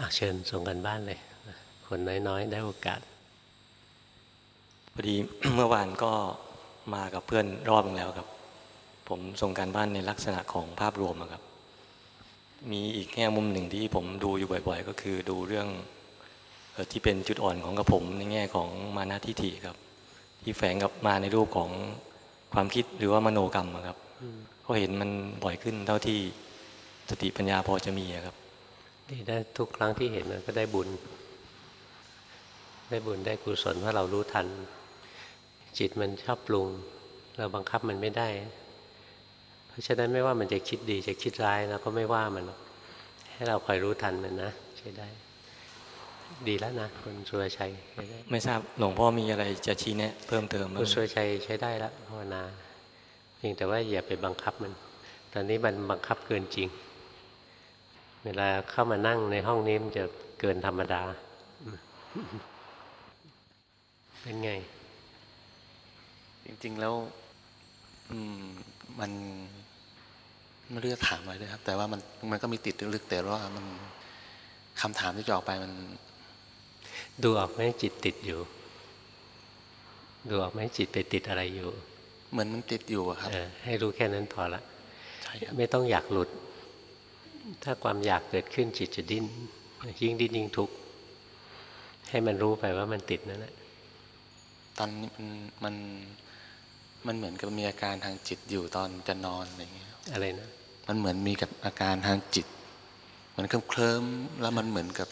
อาเชิญส่งกันบ้านเลย คนน้อยๆ ได้โอกาส พอดีเมื่อวานก็มากับเพื่อนรอบหนึงแล้วครับ ผมส่งการบ้านในลักษณะของภาพรวมอะครับ มีอีกแง่มุมหนึ่งที่ผมดูอยู่บ่อย ๆ ก็คือดูเรื่องเอ่อที่เป็นจุดอ่อนของกับผมในแง่ของมานาทิฐิครับ ที่แฝงกับมาในรูปของความคิดหรือว่ามโนกรรมอะครับก็เห็นมันบ่อยขึ้นเท่าที่สติปัญญาพอจะมีอะครับ ดีได้ทุกครั้งที่เห็นมันก็ได้บุญ ได้บุญได้กุศลว่าเรารู้ทัน จิตมันชอบปรุง เราบังคับมันไม่ได้ เพราะฉะนั้นไม่ว่ามันจะคิดดีจะคิดร้ายเราก็ไม่ว่ามันหรอกให้เราคอยรู้ทันมันนะใช้ได้ ดีแล้วนะคุณสุรชัยใช้ได้ไม่ทราบหลวงพ่อมีอะไรจะชี้แนะ เพิ่มเติมไหมคุณสุรชัยใช้ได้แล้วภาวนาเพียงแต่ว่าอย่าไปบังคับมัน ตอนนี้มันบังคับเกินจริง เวลาเข้ามานั่งในห้องนี้มันจะเกินธรรมดา เป็นไง จริง ๆ แล้วอืมมันไม่รู้จะถามอะไรเลยครับ แต่ว่ามันมันก็มีติดลึกๆแต่ว่ามันคำถามที่จะออกไปมัน ดูออกไหมจิตติดอยู่ ดูออกไหมจิตไปติดอะไรอยู่ เหมือนมันติดอยู่อะครับเออให้รู้แค่นั้นพอละใช่ครับไม่ต้องอยากหลุด ถ้าความอยากเกิดขึ้นจิตจะดิ้น ยิ่งดิ้นยิ่งทุกข์ให้มันรู้ไปว่ามันติดนั่นแหละตอนนี้มันมันมันเหมือนกับมีอาการทางจิตอยู่ตอนจะนอนอะไรอย่างเงี้ยครับอะไรนะมันเหมือนมีกับอาการทางจิต มันเคลิ้มเคลิ้มๆแล้วมันเหมือนกับ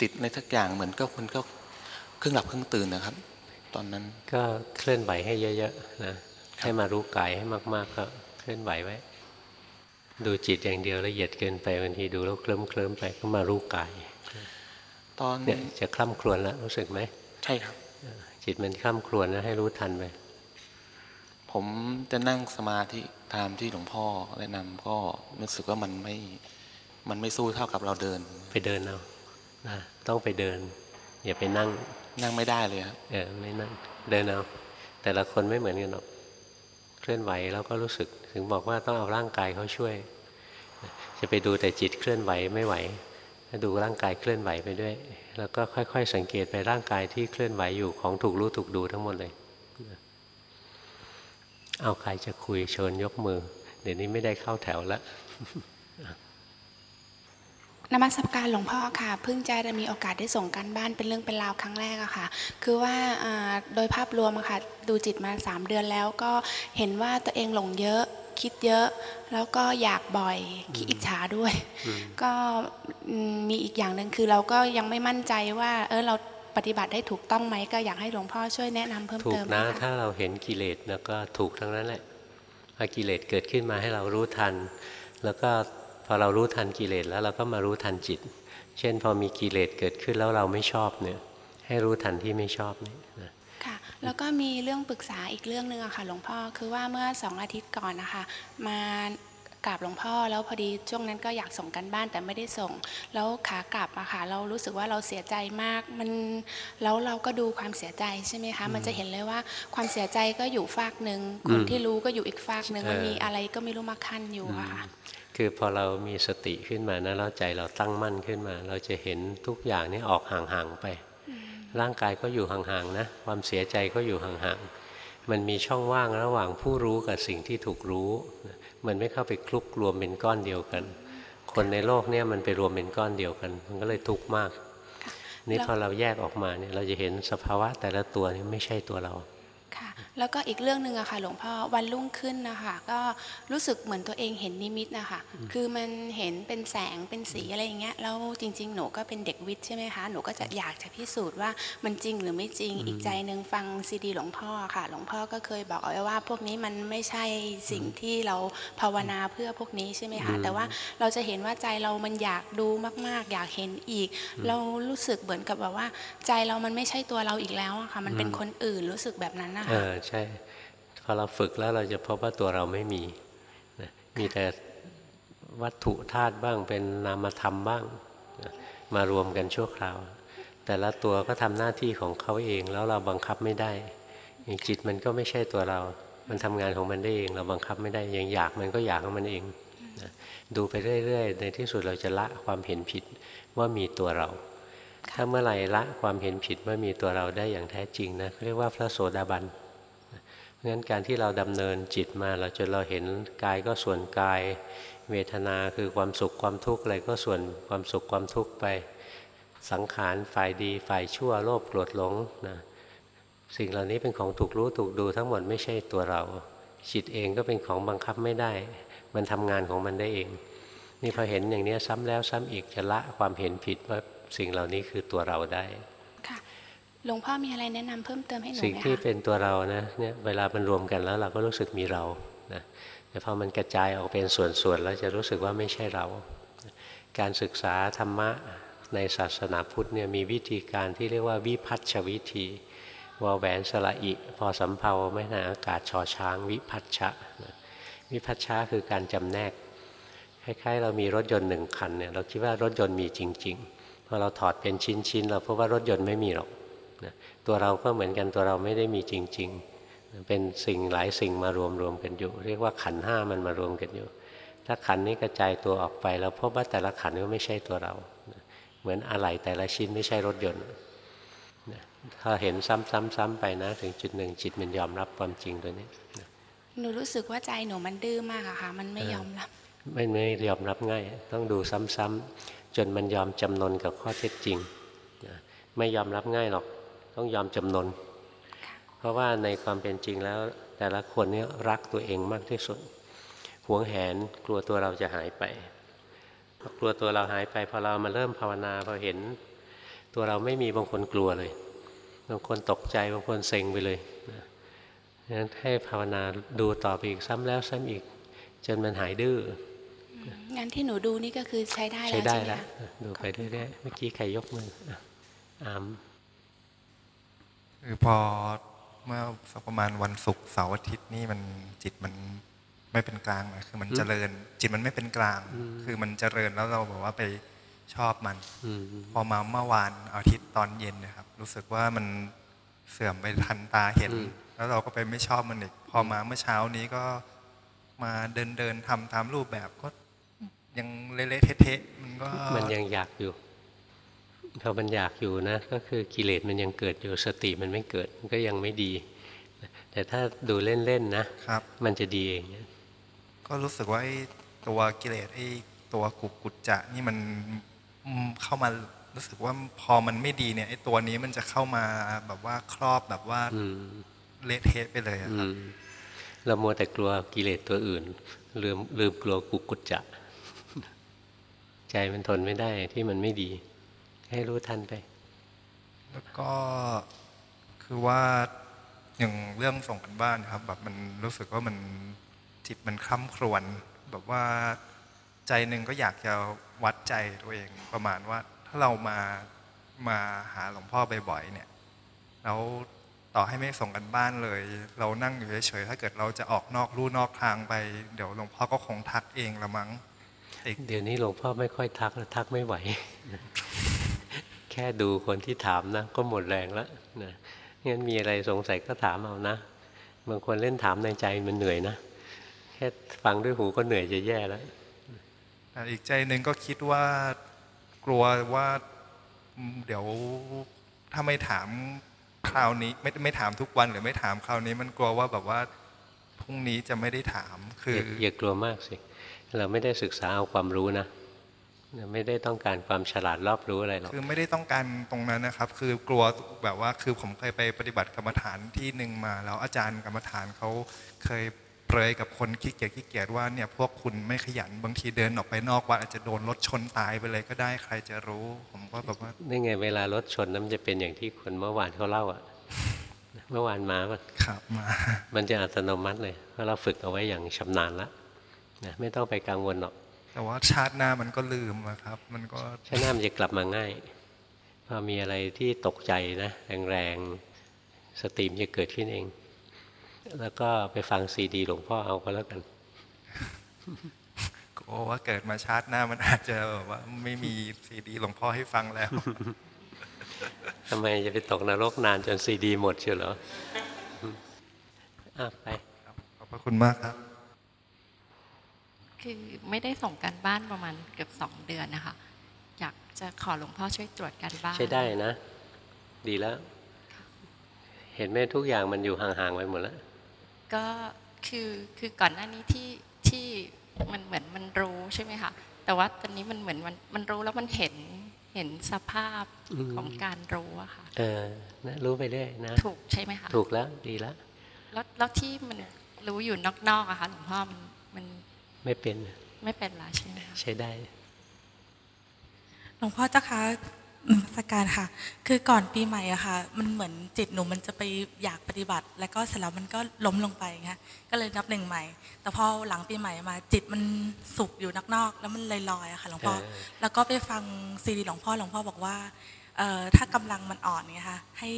ติดในทักอย่างเหมือนก็มันก็ครึ่งหลับครึ่งตื่นนะครับ ตอนนั้นก็เคลื่อนไหวให้เยอะๆนะให้มารู้กายให้มากๆก็เคลื่อนไหวไว้ ดูจิตอย่างเดียวละเอียดเกินไปบางทีดูแล้วเคลิ้มเคลิ้มๆไปก็มารู้กาย ตอนเนี่ยจะคล่ำครวญแล้วรู้สึกไหมใช่ครับจิตมันคล่ำครวญแล้วให้รู้ทันไปผมจะนั่งสมาธิตามที่หลวงพ่อแนะนำก็รู้สึกว่ามันไม่มันไม่สู้เท่ากับเราเดิน ไปเดินเอานะต้องไปเดิน อย่าไปนั่งนั่งไม่ได้เลยครับเออไม่นั่งเดินเอาแต่ละคนไม่เหมือนกันหรอก เคลื่อนไหวแล้วก็รู้สึกถึงบอกว่าต้องเอาร่างกายเขาช่วย จะไปดูแต่จิตเคลื่อนไหวไม่ไหวดูร่างกายเคลื่อนไหวไปด้วย แล้วก็ค่อยๆ สังเกตไปร่างกายที่เคลื่อนไหวอยู่ของถูกรู้ถูกดูทั้งหมดเลย เอาใครจะคุยเชิญยกมือ เดี๋ยวนี้ไม่ได้เข้าแถวแล้ว นมัสการหลวงพ่อค่ะเพิ่งจะได้มีโอกาสได้ส่งการบ้านเป็นเรื่องเป็นราวครั้งแรกอะค่ะ คือว่าอ่าโดยภาพรวมอะค่ะดูจิตมา 3 เดือนแล้วก็เห็นว่าตัวเองหลงเยอะคิดเยอะ แล้วก็อยากบ่อยขี้อิจฉาด้วย ก็อืมมีอีกอย่างหนึ่งคือเราก็ยังไม่มั่นใจว่า เออเราปฏิบัติได้ถูกต้องไหมก็อยากให้หลวงพ่อช่วยแนะนำเพิ่มถูเติกมนะค่ะถ้าเราเห็นกิเลสแล้วก็ถูกทั้งนั้นแหละพอกิเลสเกิดขึ้นมาให้เรารู้ทัน แล้วก็ พอเรารู้ทันกิเลสแล้วเราก็มารู้ทันจิต เช่น พอมีกิเลสเกิดขึ้นแล้วเราไม่ชอบเนี่ย ให้รู้ทันที่ไม่ชอบนี่นะค่ะแล้วก็มีเรื่องปรึกษาอีกเรื่องหนึ่งอะค่ะหลวงพ่อคือว่าเมื่อสองอาทิตย์ก่อนนะคะ มา กราบหลวงพ่อ แล้วพอดีช่วงนั้นก็อยากส่งกันบ้านแต่ไม่ได้ส่ง แล้วขากลับอะค่ะเรารู้สึกว่าเราเสียใจมากมันแล้วเราก็ดูความเสียใจใช่ไหมคะมันจะเห็นเลยว่าความเสียใจก็อยู่ฝากหนึ่งคนที่รู้ก็อยู่อีกฝากหนึ่งมันมีอะไรก็ไม่รู้มาขั้นอยู่อะค่ะคือพอเรามีสติขึ้นมานะแล้วใจเราตั้งมั่นขึ้นมา เราจะเห็นทุกอย่างนี่ออกห่างๆไป ร่างกายก็อยู่ห่างๆนะความเสียใจก็อยู่ห่างๆมันมีช่องว่างระหว่างผู้รู้กับสิ่งที่ถูกรู้ มันไม่เข้าไปคลุกรวมเป็นก้อนเดียวกัน คนในโลกเนี่ยมันไปรวมเป็นก้อนเดียวกัน มันก็เลยทุกข์มาก นี่แล้วพอเราแยกออกมาเนี่ยเราจะเห็นสภาวะแต่ละตัวนี่ไม่ใช่ตัวเรา ค่ะแล้วก็อีกเรื่องหนึ่งอะค่ะหลวงพ่อวันรุ่งขึ้นนะคะก็รู้สึกเหมือนตัวเองเห็นนิมิตนะคะคือมันเห็นเป็นแสงเป็นสีอะไรอย่างเงี้ยแล้วจริง ๆ หนูก็เป็นเด็กวิทย์ใช่ไหมคะหนูก็จะอยากจะพิสูจน์ว่ามันจริงหรือไม่จริง อีกใจหนึ่งฟังซีดีหลวงพ่อค่ะ หลวงพ่อก็เคยบอกเอาไว้ว่า พวกนี้มันไม่ใช่สิ่งที่เราภาวนาเพื่อพวกนี้ใช่ไหมคะแต่ว่าเราจะเห็นว่าใจเรามันอยากดูมาก ๆ อยากเห็นอีก เรารู้สึกเหมือนกับแบบว่า ใจเรามันไม่ใช่ตัวเราอีกแล้วอะค่ะมันเป็นคนอื่นรู้สึกแบบนั้นนะเออใช่พอเราฝึกแล้วเราจะพบว่าตัวเราไม่มีนะมีแต่วัตถุธาตุบ้างเป็นนามธรรมบ้างนะมารวมกันชั่วคราว แต่ละตัวก็ทำหน้าที่ของเขาเองแล้วเราบังคับไม่ได้อย่างจิตมันก็ไม่ใช่ตัวเรา มันทำงานของมันได้เอง เราบังคับไม่ได้อย่างอยากมันก็อยากของมันเองนะดูไปเรื่อยๆ ในที่สุดเราจะละความเห็นผิดว่ามีตัวเรา ถ้าเมื่อไหร่ละความเห็นผิดว่ามีตัวเราได้อย่างแท้จริงนะเรียกว่าพระโสดาบันเพราะงั้นการที่เราดำเนินจิตมาเราจนเราเห็นกายก็ส่วนกาย เวทนาคือความสุขความทุกข์อะไรก็ส่วนความสุขความทุกข์ไปสังขารฝ่ายดีฝ่ายชั่วโลภโกรธหลงนะสิ่งเหล่านี้เป็นของถูกรู้ถูกดูทั้งหมดไม่ใช่ตัวเรา จิตเองก็เป็นของบังคับไม่ได้ มันทำงานของมันได้เอง นี่พอเห็นอย่างนี้ซ้ำแล้วซ้ำอีกจะละความเห็นผิดว่า สิ่งเหล่านี้คือตัวเราได้ค่ะหลวงพ่อมีอะไรแนะนำเพิ่มเติมให้หนูสิ่งไหมที่คะเป็นตัวเรานะเนี่ยเวลามันรวมกันแล้วเราก็รู้สึกมีเรานะแต่พอมันกระจายออกเป็นส่วนๆแล้วจะรู้สึกว่าไม่ใช่เรา การศึกษาธรรมะในศาสนาพุทธเนี่ยมีวิธีการที่เรียกว่าวิพัฒชวิธีวอแหวนสระอิ พอสำเพาไม่นาอากาศชอช้าง วิพัฒชะนะวิพัฒชะคือการจำแนกคล้ายๆเรามีรถยนต์หนึ่งคันเนี่ยเราคิดว่ารถยนต์มีจริงๆพ อเราถอดเป็นชิ้นๆเราพบว่ารถยนต์ไม่มีหรอกนะตัวเราก็เหมือนกันตัวเราไม่ได้มีจริง ๆ เป็นสิ่งหลายสิ่งมารวมๆกันอยู่ เรียกว่าขันธ์ห้ามันมารวมกันอยู่ ถ้าขันธ์นี้กระจายตัวออกไปเราพบว่าแต่ละขันธ์ก็ไม่ใช่ตัวเรานะเหมือนอะไหล่แต่ละชิ้นไม่ใช่รถยนต์นะถ้าเห็นซ้ำๆๆไปนะ ถึงจุดหนึ่งจิตมันยอมรับความจริงตัวนี้นะหนูรู้สึกว่าใจหนูมันดื้อมากอะค่ะ มันไม่ยอมรับ ไม่ไม่ยอมรับง่าย ต้องดูซ้ำๆ จนมันยอมจำนนกับข้อเท็จจริงนะไม่ยอมรับง่ายหรอก ต้องยอมจำนน เพราะว่าในความเป็นจริงแล้ว แต่ละคนเนี่ยรักตัวเองมากที่สุดหวงแหนกลัวตัวเราจะหายไปพอกลัวตัวเราหายไปพอเรามาเริ่มภาวนาพอเห็น ตัวเราไม่มีบางคนกลัวเลย บางคนตกใจบางคนเซ็งไปเลยนะงั้นให้ภาวนาดูต่อไปอีกซ้ำแล้วซ้ำอีก จนมันหายดื้อ งั้นที่หนูดูนี่ก็คือใช้ได้ใช้แล้วได้ใช่ไหมแล้วคะดูไปเรื่อยๆเมื่อกี้ใครยกมืออะอามคือพอเมื่อสักประมาณวันศุกร์เสาร์อาทิตย์นี่มันจิตมันไม่เป็นกลางนะคือมันเจริญ จิตมันไม่เป็นกลาง คือมันเจริญแล้วเราบอกว่าไปชอบมันอืมพอมาเมื่อวานอาทิตย์ตอนเย็นเนะครับ รู้สึกว่ามันเสื่อมไปทันตาเห็น แล้วเราก็ไปไม่ชอบมันอีก พอมาเมื่อเช้านี้ก็มาเดินเดินๆทำตามรูปแบบก็ ยังเละๆเทะๆมันก็มันยังอยากอยู่พอมันอยากอยู่นะ ก็คือกิเลสมันยังเกิดอยู่สติมันไม่เกิดมันก็ยังไม่ดี แต่ถ้าดูเล่นๆนะครับ มันจะดีเองก็รู้สึกว่าไอ้ตัวกิเลสไอ้ตัวกุกุจจะนี่มันอืมเข้ามารู้สึกว่าพอมันไม่ดีเนี่ยไอ้ตัวนี้มันจะเข้ามาแบบว่าครอบแบบว่าอืมเละเทะไปเลยอะอืครับมเรามัวแต่กลัวกิเลสตัวอื่นลืมลืมกลัวกุกุจจะ ใจมันทนไม่ได้ที่มันไม่ดี ให้รู้ทันไป แล้วก็คือว่าอย่างเรื่องส่งกันบ้านครับ แบบมันรู้สึกว่ามันจิตมันคล่ำครวญแบบว่าใจหนึ่งก็อยากจะวัดใจตัวเองประมาณว่า ถ้าเรามามาหาหลวงพ่อบ่อยๆเนี่ยแล้วต่อให้ไม่ส่งกันบ้านเลย เรานั่งอยู่เฉยๆถ้าเกิดเราจะออกนอกลู่นอกทางไป เดี๋ยวหลวงพ่อก็คงทักเองละมั้ง เดี๋ยวนี้หลวงพ่อไม่ค่อยทักแล้วทักไม่ไหว แค่ดูคนที่ถามนะ ก็หมดแรงแล้วนะงั้นมีอะไรสงสัยก็ถามเอานะ บางคนเล่นถามในใจมันเหนื่อยนะ แค่ฟังด้วยหูก็เหนื่อยจะแย่แล้วแต่อีกใจหนึ่งก็คิดว่ากลัวว่าอืมเดี๋ยวถ้าไม่ถามคราวนี้ไม่ไม่ถามทุกวันหรือไม่ถามคราวนี้ มันกลัวว่าแบบว่าพรุ่งนี้จะไม่ได้ถามคืออย่าอย่ากลัวมากสิ เราไม่ได้ศึกษาเอาความรู้นะเราไม่ได้ต้องการความฉลาดรอบรู้อะไรหรอกคือไม่ได้ต้องการตรงนั้นนะครับ คือกลัวแบบว่าคือผมเคยไปปฏิบัติกรรมฐานที่หนึ่งมา แล้วอาจารย์กรรมฐานเขาเคยเปรยกับคนขี้เกียจขี้เกียจว่าเนี่ยพวกคุณไม่ขยันบางทีเดินออกไปนอกวัดอาจจะโดนรถชนตายไปเลยก็ได้ใครจะรู้ ผมก็แบบว่านี่ไงเวลารถชนน้ำจะเป็นอย่างที่คนเมื่อวานเขาเล่าอะเมื่อวานมาปะขับมา มันจะอัตโนมัติเลยเพราะเราฝึกเอาไว้อย่างชำนาญแล้ว นะไม่ต้องไปกังวลหรอกแต่ว่าชาติหน้ามันก็ลืมอะครับ มันก็ชาติหน้ามันจะกลับมาง่ายพอมีอะไรที่ตกใจนะแรงๆสติมนจะเกิดขึ้นเอง แล้วก็ไปฟังซีดีหลวงพ่อเอาก็แล้วกันกลัวว่าเกิดมาชาติหน้ามันอาจจะแบบว่าไม่มีซีดีหลวงพ่อให้ฟังแล้วทำไมจะไปตกนรกนานจนซีดีหมดเชียวเหรออืมอะไปขอบพระคุณมากครับ คือไม่ได้ส่งการบ้านประมาณเกือบสองเดือนนะคะ อยากจะขอหลวงพ่อช่วยตรวจการบ้านใช้ได้นะ ดีแล้ว เห็นไหมทุกอย่างมันอยู่ห่างๆไปหมดแล้วก็คือคือก่อนหน้านี้ที่ที่มันเหมือนมันรู้ใช่ไหมคะแต่ว่าตอนนี้มันเหมือนมันมันรู้แล้วมันเห็นเห็นสภาพอืมของการรู้อะค่ะเออนะรู้ไปเรื่อยนะ ถูกใช่ไหมคะถูกแล้วดีแล้วแล้วแล้วที่มันรู้อยู่นอกๆอะคะหลวงพ่อมันมัน ไม่เป็น ไม่เป็นไรใช่ไหมคะใช้ได้หลวงพ่อเจ้าคะนมัสการค่ะ คือก่อนปีใหม่อะค่ะ มันเหมือนจิตหนูมันจะไปอยากปฏิบัติ แล้วก็เสร็จแล้วมันก็ล้มลงไปไงก็เลยนับหนึ่งใหม่ แต่พอหลังปีใหม่มา จิตมันสุกอยู่นอกๆแล้วมันลอยๆอะค่ะหลวงพ่อเออแล้วก็ไปฟังซีดีหลวงพ่อหลวงพ่อบอกว่าเอ่อถ้ากำลังมันอ่อนเนี่ยค่ะ ให้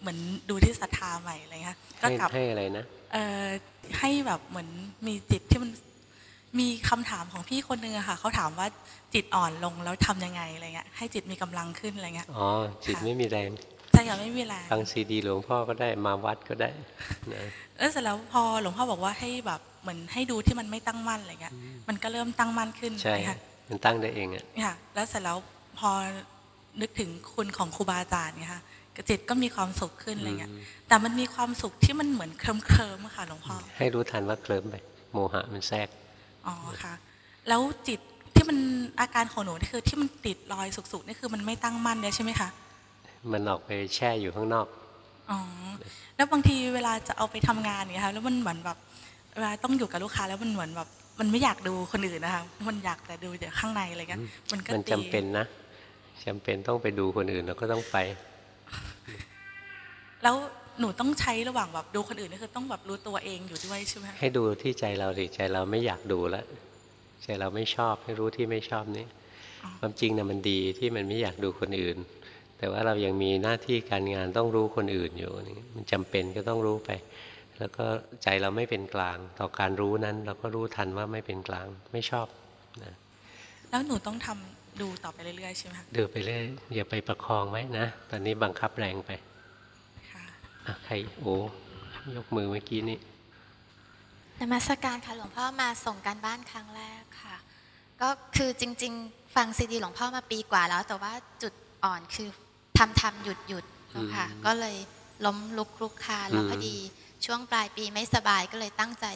เหมือนดูที่ศรัทธาใหม่อะไรเงี้ยก็ให้กลับให้อะไรนะเอ่อให้แบบเหมือนมีจิตที่มัน มีคำถามของพี่คนนึงอะค่ะเขาถามว่าจิตอ่อนลงแล้วทำยังไงอะไรเงี้ยให้จิตมีกำลังขึ้นอะไรเงี้ยอ๋อจิตค่ะไม่มีแรงใช่ค่ะไม่มีแรงฟังซีดีหลวงพ่อก็ได้มาวัดก็ได้นะเออเสร็จแล้วพอหลวงพ่อบอกว่าให้แบบเหมือนให้ดูที่มันไม่ตั้งมั่นอะไรเงี้ยมันก็เริ่มตั้งมั่นขึ้นใช่ค่ะมันตั้งได้เองอะค่ะแล้วเสร็จแล้วพอนึกถึงคุณของครูบาอาจารย์เนี่ยค่ะจิตก็มีความสุขขึ้นอะไรเงี้ยอืมแต่มันมีความสุขที่มันเหมือนเคลิ้มเคลิมๆอะค่ะหลวงพ่อให้รู้ทันว่าเคลิ้มไปโมหะมันแทรก อ๋อค่ะ แล้วจิตที่มันอาการของหนูนี่คือที่มันติดรอยสุกๆนี่คือมันไม่ตั้งมั่นเนี่ยใช่ไหมคะมันออกไปแช่อยู่ข้างนอกอ๋อแล้วบางทีเวลาจะเอาไปทำงานเนี่ยค่ะแล้วมันเหมือนแบบเวลาต้องอยู่กับลูกค้าแล้วมันเหมือนแบบมันไม่อยากดูคนอื่นนะคะมันอยากแต่ดูแต่ข้างในอะไรเงี้ยมันก็มันตีจำเป็นนะจำเป็นต้องไปดูคนอื่นเราก็ต้องไป แล้ว หนูต้องใช้ระหว่างแบบดูคนอื่นนี่คือต้องแบบรู้ตัวเองอยู่ด้วยใช่ไหมคะให้ดูที่ใจเราดิใจเราไม่อยากดูแล้วใจเราไม่ชอบให้รู้ที่ไม่ชอบนี่ความจริงนะมันดีที่มันไม่อยากดูคนอื่น แต่ว่าเรายังมีหน้าที่การงานต้องรู้คนอื่นอยู่นี่มันจำเป็นก็ต้องรู้ไป แล้วก็ใจเราไม่เป็นกลาง ต่อการรู้นั้นเราก็รู้ทันว่าไม่เป็นกลางไม่ชอบนะแล้วหนูต้องทำดูต่อไปเรื่อยๆใช่ไหมคะดูไปเรื่อยอย่าไปประคองไว้นะ ตอนนี้บังคับแรงไปค่ะอะ ใครโอ้ยกมือเมื่อกี้นี้นมัสการค่ะหลวงพ่อมาส่งการบ้านครั้งแรกค่ะ ก็คือจริง ๆ ฟังซีดีหลวงพ่อมาปีกว่าแล้ว แต่ว่าจุดอ่อนคือทำทำหยุดหยุดๆค่ะอืมก็เลยล้มลุกคลุกคลานแล้วอืมพอดีช่วงปลายปีไม่สบายก็เลยตั้งใจ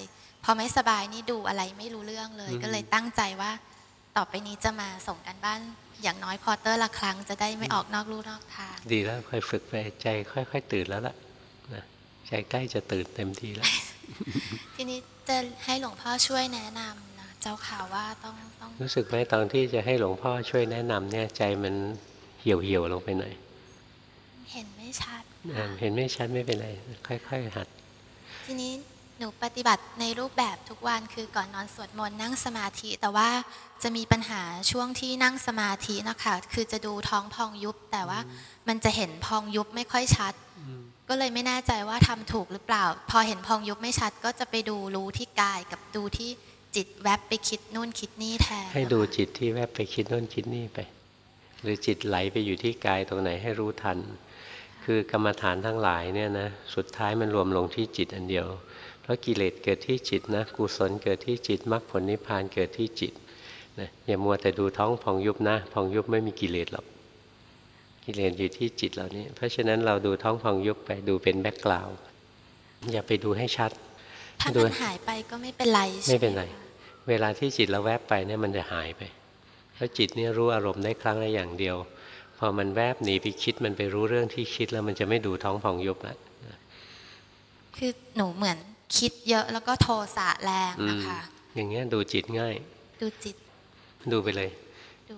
พอไม่สบายนี่ดูอะไรไม่รู้เรื่องเลย ก็เลยตั้งใจว่า ต่อไปนี้จะมาส่งการบ้าน อย่างน้อยพอเตอร์ละครั้งจะได้ไม่ออกนอกลู่นอกทาง ดีแล้วค่อยฝึกไปใจค่อย ๆ ตื่นแล้วล่ะนะ ใจใกล้จะตื่นเต็มทีแล้ว ทีนี้จะให้หลวงพ่อช่วยแนะนำนะเจ้าข่าวว่าต้องต้อง รู้สึกไหมตอนที่จะให้หลวงพ่อช่วยแนะนำเนี่ยใจมันเหี่ยวเหี่ยวๆลงไปหน่อยเห็นไม่ชัดอ่าเห็นไม่ชัดไม่เป็นไรค่อย ๆ หัด ทีนี้หนูปฏิบัติในรูปแบบทุกวันคือก่อนนอนสวดมนต์นั่งสมาธิ แต่ว่าจะมีปัญหาช่วงที่นั่งสมาธินะคะ คือจะดูท้องพองยุบ แต่ว่ามันจะเห็นพองยุบไม่ค่อยชัด ก็เลยไม่แน่ใจว่าทำถูกหรือเปล่า พอเห็นพองยุบไม่ชัดก็จะไปดูรู้ที่กายกับดูที่จิตแวบไปคิดนู่นคิดนี่แทนให้ดูจิตที่แวบไปคิดโน่นคิดนี่ไป หรือจิตไหลไปอยู่ที่กายตรงไหนให้รู้ทัน คือกรรมฐานทั้งหลายเนี่ยนะสุดท้ายมันรวมลงที่จิตอันเดียว เพราะกิเลสเกิดที่จิตนะกุศลเกิดที่จิตมรรคผลนิพพานเกิดที่จิตนะอย่ามัวแต่ดูท้องพองยุบนะพองยุบไม่มีกิเลสหรอก กิเลสอยู่ที่จิตเหล่านี้ เพราะฉะนั้นเราดูท้องพองยุบไปดูเป็น background อย่าไปดูให้ชัดถ้าดูมันหายไปก็ไม่เป็นไรใช่หไม่เป็นไรคะเวลาที่จิตเราแวบไปเนี่ยมันจะหายไป แล้วจิตเนี่ยรู้อารมณ์ได้ครั้งละอย่างเดียว พอมันแวบหนีไปคิดมันไปรู้เรื่องที่คิดแล้วมันจะไม่ดูท้องพองยุบละคือหนูเหมือนคิดเยอะแล้วก็โทสะแรงอืมนะคะ อย่างเงี้ยดูจิตง่าย ดูจิต ดูไปเลยดูไป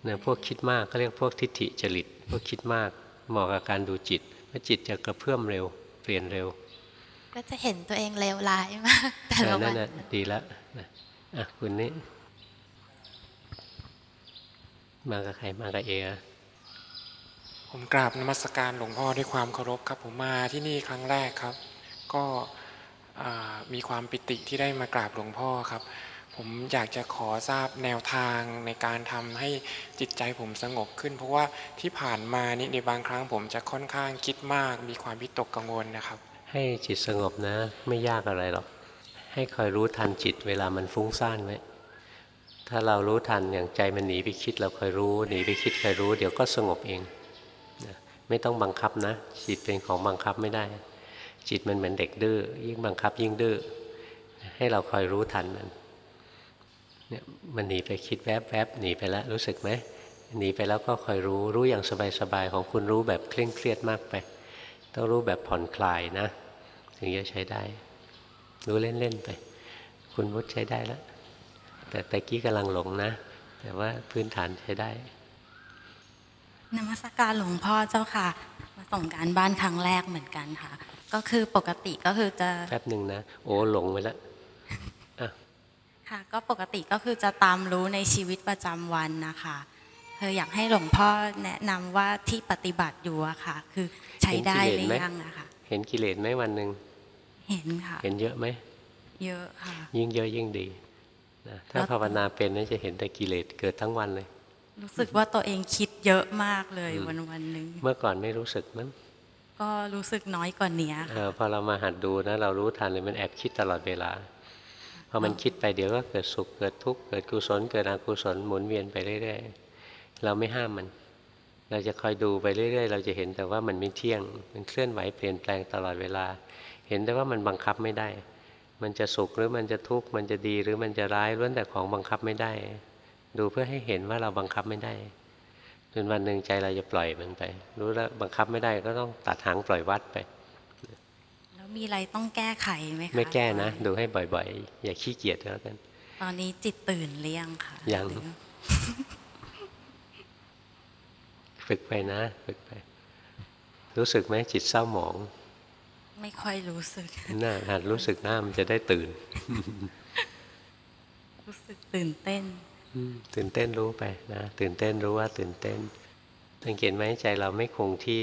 เนี่ยพวกคิดมากก็เรียกพวกทิฏฐิจริต พวกคิดมากเหมาะกับการดูจิตเพราะจิตจะกระเพื่อมเร็ว เปลี่ยนเร็ว ก็จะเห็นตัวเองเลวร้ายมากแต่เออละวันั่นนน่ะดีแล้วนะอะคุณนี่มากับใครมากับเออะผมกราบนมัสการหลวงพ่อด้วยความเคารพครับ ผมมาที่นี่ครั้งแรกครับ ก็อ่ามีความปิติที่ได้มากราบหลวงพ่อครับ ผมอยากจะขอทราบแนวทางในการทำให้จิตใจผมสงบขึ้น เพราะว่าที่ผ่านมานี่ในบางครั้งผมจะค่อนข้างคิดมาก มีความวิตกกังวลนะครับ ให้จิตสงบนะ ไม่ยากอะไรหรอก ให้คอยรู้ทันจิตเวลามันฟุ้งซ่านไว้ถ้าเรารู้ทันอย่างใจมันหนีไปคิดเราคอยรู้หนีไปคิดคอยรู้ เดี๋ยวก็สงบเองไม่ต้องบังคับนะ จิตเป็นของบังคับไม่ได้ จิตมันเหมือนเด็กดื้อยิ่งบังคับยิ่งดื้อให้เราคอยรู้ทันมัน เนี่ยมันหนีไปคิดแวบแวบหนีไปแล้วรู้สึกไหมหนีไปแล้วก็คอยรู้รู้อย่างสบายๆของคุณรู้แบบเคร่งเครียดมากไป ต้องรู้แบบผ่อนคลายนะ ถึงจะใช้ได้ รู้เล่นๆไป คุณวุฒิใช้ได้แล้วแต่ตะกี้กำลังหลงนะ แต่ว่าพื้นฐานใช้ได้นมัสการหลวงพ่อเจ้าค่ะ มาส่งการบ้านครั้งแรกเหมือนกันค่ะ ก็คือปกติก็คือจะแป๊บหนึ่งนะ โอ้หลงไปแล้วอะ ค่ะก็ปกติก็คือจะตามรู้ในชีวิตประจำวันนะคะเธออยากให้หลวงพ่อแนะนำว่าที่ปฏิบัติอยู่อะค่ะ คือใช้ได้หรือยังอะค่ะเห็นกิเลสไหมวันหนึ่งเห็นค่ะ เห็นเยอะไหมเยอะค่ะ ยิ่งเยอะยิ่งดีนะถ้าแล้วภาวนาเป็นน่าจะเห็นแต่กิเลสเกิดทั้งวันเลย รู้สึกว่าตัวเองคิดเยอะมากเลยวันวันๆหนึ่งเมื่อก่อนไม่รู้สึกมั้งก็รู้สึกน้อยกว่านี้เออพอเรามาหัดดูนะเรารู้ทันเลยมันแอบคิดตลอดเวลา พอมันคิดไปเดี๋ยวก็เกิดสุขเกิดทุกข์เกิดกุศลเกิดอกุศลหมุนเวียนไปเรื่อยๆเราไม่ห้ามมัน เราจะคอยดูไปเรื่อยๆ เราจะเห็นแต่ว่ามันไม่เที่ยง มันเคลื่อนไหวเปลี่ยนแปลงตลอดเวลา เห็นแต่ว่ามันบังคับไม่ได้ มันจะสุขหรือมันจะทุกข์มันจะดีหรือมันจะร้ายล้วนแต่ของบังคับไม่ได้ ดูเพื่อให้เห็นว่าเราบังคับไม่ได้จนวันหนึ่งใจเราจะปล่อยมันไป รู้แล้วบังคับไม่ได้ก็ต้องตัดหางปล่อยวัดไป มีอะไรต้องแก้ไขไหมคะไม่แก้นะ ดูให้บ่อยๆ อย่าขี้เกียจแล้วกัน ตอนนี้จิตตื่นหรือยังคะยังหรือฝึกไปนะฝึกไป รู้สึกไหมจิตเศร้าหมอง ไม่ค่อยรู้สึกน่าหัดรู้สึกหน้ามันจะได้ตื่น รู้สึกตื่นเต้นอืมตื่นเต้นรู้ไปนะตื่นเต้นรู้ว่าตื่นเต้นสังเกตไหมใจเราไม่คงที่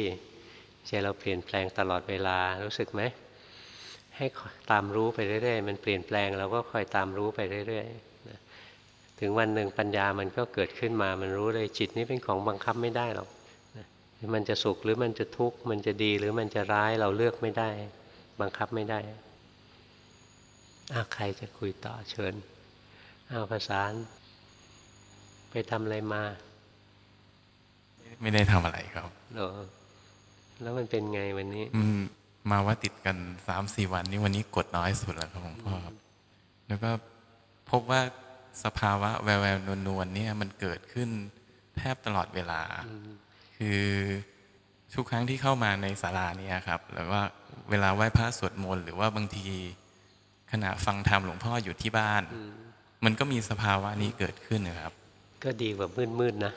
ใจเราเปลี่ยนแปลงตลอดเวลารู้สึกไหม ให้ตามรู้ไปเรื่อยๆ มันเปลี่ยนแปลงเราก็คอยตามรู้ไปเรื่อยๆนะถึงวันหนึ่งปัญญามันก็เกิดขึ้นมา มันรู้เลยจิตนี้เป็นของบังคับไม่ได้หรอกนะมันจะสุขหรือมันจะทุกข์มันจะดีหรือมันจะร้ายเราเลือกไม่ได้ บังคับไม่ได้อาใครจะคุยต่อเชิญอ้าวภาษานไปทำอะไรมา ไม่ได้ทำอะไรครับเหรอแล้วมันเป็นไงวันนี้ มาว่าติดกันสามสี่วันนี้วันนี้กดน้อยสุดแล้วครับหลวงพ่อครับแล้วก็พบว่าสภาวะแววแววนวลนวลเนี่ยมันเกิดขึ้นแทบตลอดเวลา คือทุกครั้งที่เข้ามาในศาลาเนี่ยครับแล้วว่าเวลาไหว้พระสวดมนต์หรือว่าบางทีขณะฟังธรรมหลวงพ่ออยู่ที่บ้าน มันก็มีสภาวะนี้เกิดขึ้นนะครับ ก็ดีกว่ามืดๆนะ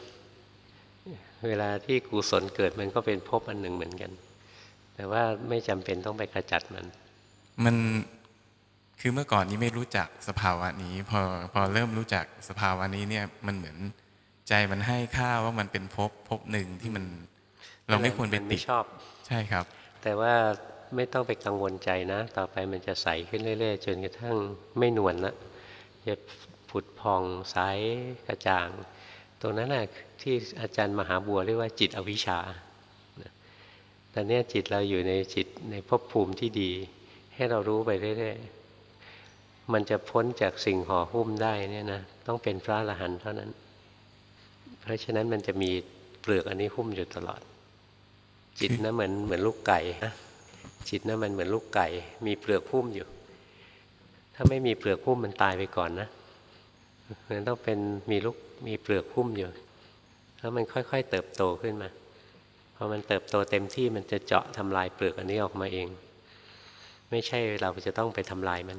เวลาที่กุศลเกิดมันก็เป็นภพอันหนึ่งเหมือนกัน แต่ว่าไม่จำเป็นต้องไปกระจัดมัน มันคือเมื่อก่อนนี้ไม่รู้จักสภาวะนี้ พอพอเริ่มรู้จักสภาวะนี้เนี่ยมันเหมือนใจมันให้ค่าว่ามันเป็นภพภพหนึ่งที่มัน เราไม่ควรไปมันติไม่ดชอบ ใช่ครับ แต่ว่าไม่ต้องไปกังวลใจนะ ต่อไปมันจะใสขึ้นเรื่อย ๆ จนกระทั่งไม่นวลละจะผุดพองใสกระจ่างตรงนั้นแหละที่อาจารย์มหาบัวเรียกว่าจิตอวิชชานะ ตอนนี้จิตเราอยู่ในจิตในภพภูมิที่ดี ให้เรารู้ไปเรื่อยๆ มันจะพ้นจากสิ่งห่อหุ้มได้เนี่ยนะต้องเป็นพระอรหันต์เท่านั้น เพราะฉะนั้นมันจะมีเปลือกอันนี้หุ้มอยู่ตลอด จิตนะเหมือนเหมือนลูกไก่นะจิตนะมันเหมือนลูกไก่ มีเปลือกหุ้มอยู่ ถ้าไม่มีเปลือกหุ้มมันตายไปก่อนนะมันต้องเป็นมีลูกมีเปลือกหุ้มอยู่แล้วมันค่อย ๆ เติบโตขึ้นมา พอมันเติบโตเต็มที่มันจะเจาะทำลายเปลือกอันนี้ออกมาเอง ไม่ใช่เราจะต้องไปทำลายมัน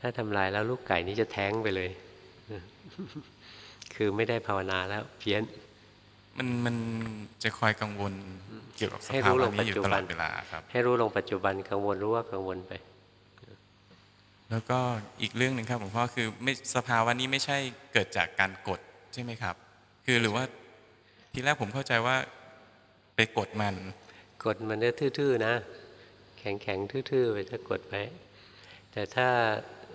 ถ้าทำลายแล้วลูกไก่นี้จะแท้งไปเลย คือไม่ได้ภาวนาแล้วเพี้ยน มันมันจะคอยกังวลเกี่ยวกับสให้ภารู้วะลงนี้ปัจอยู่จุตลบัอนดเวลาครับ ให้รู้ลงปัจจุบันกังวลรู้ว่ากังวลไป แล้วก็อีกเรื่องหนึ่งครับหลวงพ่อคือไม่สภาวะนี้ไม่ใช่เกิดจากการกดใช่ไหมครับ คือหรือว่าทีแรกผมเข้าใจว่า ไปกดมัน กดมันเนี่ยทื่อๆนะ แข็งๆทื่อๆไปถ้ากดไว้แต่ถ้า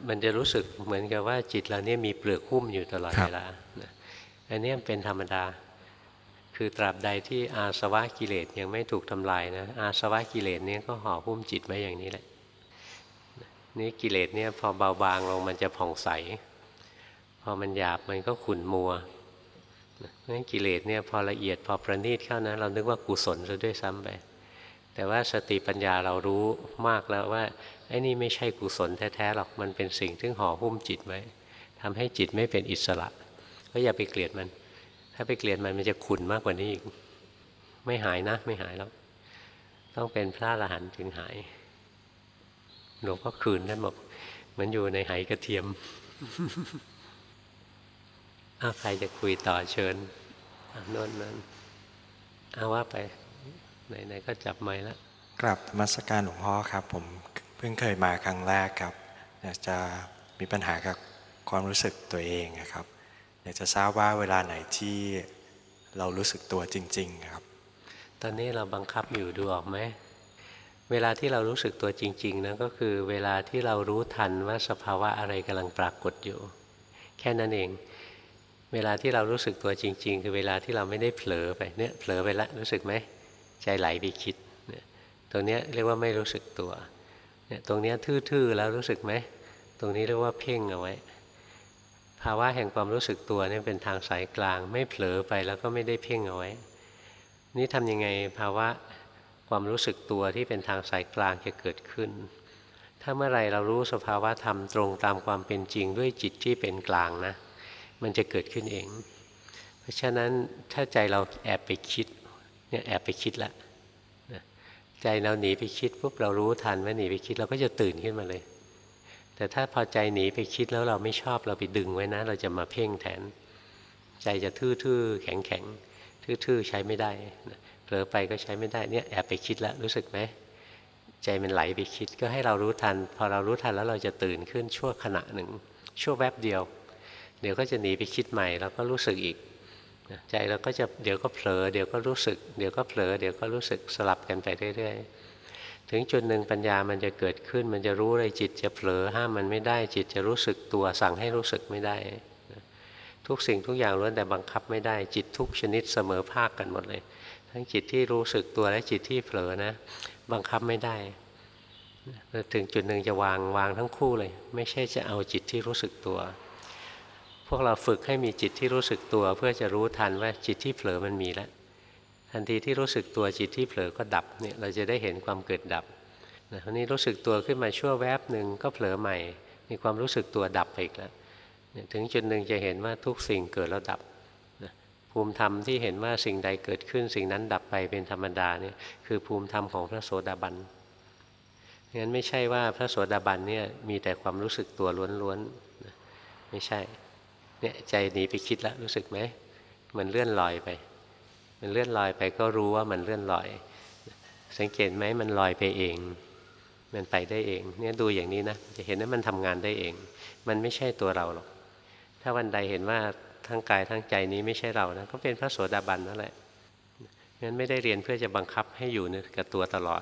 มันจะรู้สึกเหมือนกับว่าจิตเราเนี่ยมีเปลือกหุ้มอยู่ตลอดครับเวลานะอันเนี้ยเป็นธรรมดา คือตราบใดที่อาสวะกิเลสยังไม่ถูกทำลายนะ อาสวะกิเลสเนี่ยก็ห่อหุ้มจิตไว้อย่างนี้แหละ นี่กิเลสเนี่ยพอเบาบางลงมันจะผ่องใสพพอมันหยาบมันก็ขุ่นมัว งั้นกิเลสเนี่ยพอละเอียดพอประณีตเข้านะเรานึกว่ากุศลซะด้วยซ้ำไปแต่ว่าสติปัญญาเรารู้มากแล้วว่าไอ้นี่ไม่ใช่กุศลแท้ๆหรอกมันเป็นสิ่งที่ห่อหุ้มจิตไว้ทำให้จิตไม่เป็นอิสระ ก็อย่าไปเกลียดมัน ถ้าไปเกลียดมันมันจะขุ่นมากกว่านี้อีกไม่หายนะ ไม่หายแล้วต้องเป็นพระอรหันต์ถึงหายหลวงพ่อคืนท่านบอกเหมือนอยู่ในไหกระเทียม อ้าวใครจะคุยต่อเชิญโน่นนั่นเอาว่าไปไหนๆก็จับไม้แล้วกลับนมัสการหลวงพ่อครับ ผมเพิ่งเคยมาครั้งแรกครับอยากจะมีปัญหากับความรู้สึกตัวเองนะครับอยากจะทราบว่าเวลาไหนที่เรารู้สึกตัวจริง ๆ ครับ ตอนนี้เราบังคับอยู่ดูออกไหมเวลาที่เรารู้สึกตัวจริง ๆนะก็คือเวลาที่เรารู้ทันว่าสภาวะอะไรกำลังปรากฏอยู่ แค่นั้นเอง เวลาที่เรารู้สึกตัวจริง ๆ คือเวลาที่เราไม่ได้เผลอไปเนี่ยเผลอไปแล้วรู้สึกไหมใจไหลไปคิดเนี่ยตรงเนี้ยเรียกว่าไม่รู้สึกตัวเนี่ยตรงเนี้ยทื่อๆแล้วรู้สึกไหมตรงนี้เรียกว่าเพ่งเอาไว้ ภาวะแห่งความรู้สึกตัวนี่เป็นทางสายกลาง ไม่เผลอไปแล้วก็ไม่ได้เพ่งเอาไว้ นี่ทำยังไงภาวะความรู้สึกตัวที่เป็นทางสายกลางจะเกิดขึ้น ถ้าเมื่อไรเรารู้สภาวะธรรมตรงตามความเป็นจริงด้วยจิตที่เป็นกลางนะ มันจะเกิดขึ้นเอง เพราะฉะนั้นถ้าใจเราแอบไปคิดเนี่ยแอบไปคิดละใจเราหนีไปคิดปุ๊บเรารู้ทันว่าหนีไปคิดเราก็จะตื่นขึ้นมาเลย แต่ถ้าพอใจหนีไปคิดแล้วเราไม่ชอบเราไปดึงไว้นะ เราจะมาเพ่งแทน ใจจะทื่อๆแข็งๆทื่อๆใช้ไม่ได้เผลอไปก็ใช้ไม่ได้เนี่ยแอบไปคิดแล้วรู้สึกไหมใจมันไหลไปคิดก็ให้เรารู้ทัน พอเรารู้ทันแล้วเราจะตื่นขึ้นชั่วขณะหนึ่งชั่วแวบเดียว ดี๋ยวก็จะหนีไปคิดใหม่แล้วก็รู้สึกอีกใจเราก็จะเดี๋ยวก็เผลอเดี๋ยวก็รู้สึก เดี๋ยวก็เผลอเดี๋ยวก็รู้สึกสลับกันไปเรื่อยๆ ถึงจุดหนึ่งปัญญามันจะเกิดขึ้น มันจะรู้เลยจิตจะเผลอห้ามมันไม่ได้จิตจะรู้สึกตัวสั่งให้รู้สึกไม่ได้ ทุกสิ่งทุกอย่างล้วนแต่บังคับไม่ได้จิตทุกชนิดเสมอภาคกันหมดเลย ทั้งจิตที่รู้สึกตัวและจิตที่เผลอนะ บังคับไม่ได้ถึงจุดหนึ่งจะวางวางทั้งคู่เลย ไม่ใช่จะเอาจิตที่รู้สึกตัว พวกเราฝึกให้มีจิตที่รู้สึกตัว เพื่อจะรู้ทันว่าจิตที่เผลอมันมีแล้วทันทีที่รู้สึกตัวจิตที่เผลอก็ดับเนี่ยเราจะได้เห็นความเกิดดับนะทีนี้รู้สึกตัวขึ้นมาชั่วแวบหนึ่งก็เผลอใหม่ มีความรู้สึกตัวดับไปอีกแล้วถึงจุดหนึ่งจะเห็นว่าทุกสิ่งเกิดแล้วดับภูมิธรรมที่เห็นว่าสิ่งใดเกิดขึ้น สิ่งนั้นดับไปเป็นธรรมดาเนี่ยคือภูมิธรรมของพระโสดาบันงั้นไม่ใช่ว่าพระโสดาบันเนี่ยมีแต่ความรู้สึกตัวล้วนๆไม่ใช่ เนี่ยใจหนีไปคิดแล้วรู้สึกไหมมันเลื่อนลอยไป มันเลื่อนลอยไปก็รู้ว่ามันเลื่อนลอย สังเกตไหมมันลอยไปเอง มันไปได้เอง เนี่ยดูอย่างนี้นะจะเห็นว่ามันทำงานได้เอง มันไม่ใช่ตัวเราหรอก ถ้าวันใดเห็นว่าทั้งกายทั้งใจนี้ไม่ใช่เรานะก็เป็นพระโสดาบันนั่นแหละงั้นไม่ได้เรียนเพื่อจะบังคับให้อยู่กับตัวตลอด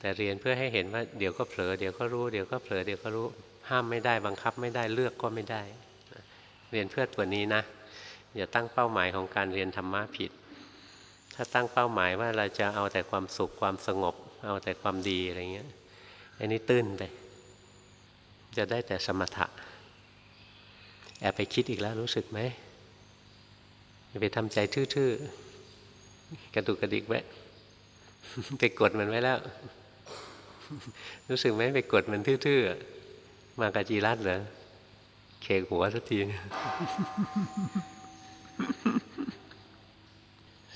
แต่เรียนเพื่อให้เห็นว่าเดี๋ยวก็เผลอเดี๋ยวก็รู้เดี๋ยวก็เผลอเดี๋ยวก็รู้ห้ามไม่ได้บังคับไม่ได้เลือกก็ไม่ได้ เรียนเพื่อตัวนี้นะ อย่าตั้งเป้าหมายของการเรียนธรรมะผิด ถ้าตั้งเป้าหมายว่าเราจะเอาแต่ความสุขความสงบ เอาแต่ความดีอะไรเงี้ยอันนี้ตื้นไป จะได้แต่สมถะ แอบไปคิดอีกแล้วรู้สึกไหมไปทำใจทื่อๆ กระดุกกระดิกไว้ ไปกดมันไว้แล้ว รู้สึกไหมไปกดมันทื่อๆ มากาจีรัตเหรอ เคกหัวสักที